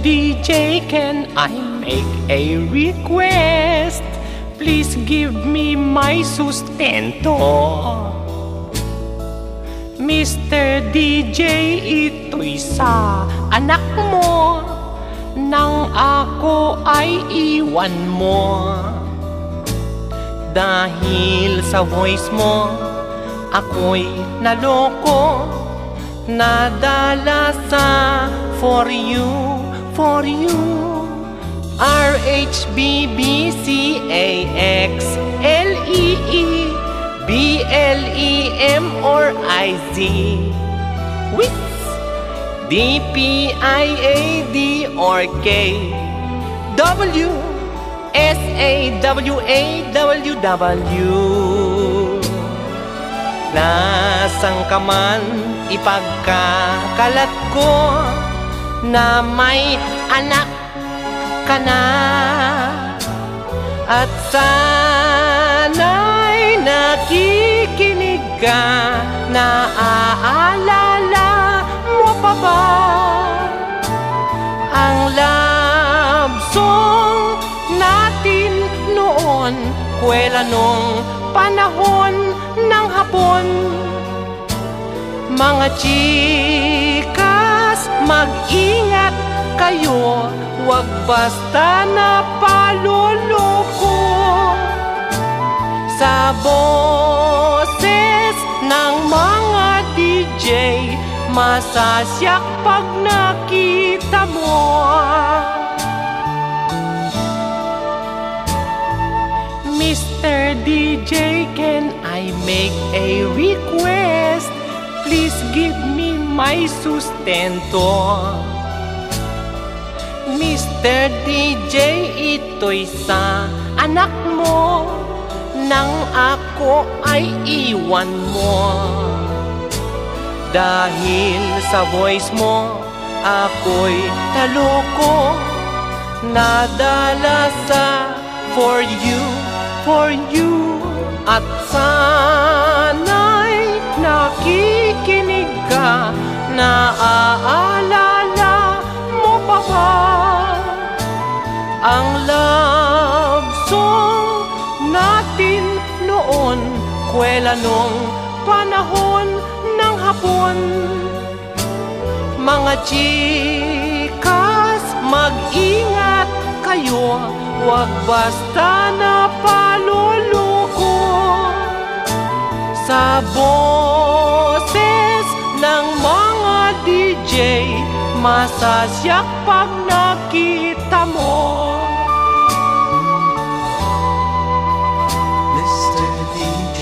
DJ, can I make a request? Please give me my sustento. Mr. DJ, ito'y sa anak mo Nang ako ay iwan mo Dahil sa voice mo Ako'y naloko Nadala sa for you, for you. R-H-B-B-C-A-X-L-E-E B-L-E-M or I-Z With D-P-I-A-D or K. W S-A-W-A-W-W Nasang ka man ipagkakalat ko Na may anak ka na. At sana'y nakikinig ka Naaalala mo pa ba Ang love song natin noon Kwela nung panahon ng hapon? Mga chikas, mag-ingat kayo Huwag basta na paluloko Sa boses ng mga DJ Masasyak pag nakita mo Mr. DJ, can I make a request? Please give me my sustento. Mr. DJ, ito'y sa anak mo Nang ako ay iwan mo Dahil sa voice mo Ako'y taloko Nadala sa for you, for you At sana'y Naaalala mo pa ba Ang love song natin noon Kwela nung panahon ng hapon? Mga chikas, mag-ingat kayo Huwag basta na paluloko Sa Masasyak pag nakita mo Mr. DJ.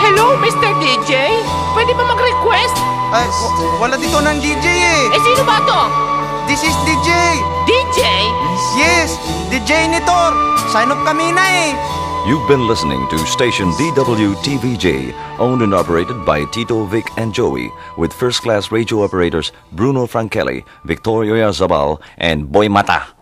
Hello, Mr. DJ? Pwede ba mag-request? Ay, wala dito ng DJ eh. Eh, sino ba to? This is DJ. DJ? Yes, DJ Nitor. Sign up kami na eh. You've been listening to station DWTVJ, owned and operated by Tito, Vic, and Joey, with first class radio operators Bruno Franchelli, Victoria Zabal, and Boy Mata.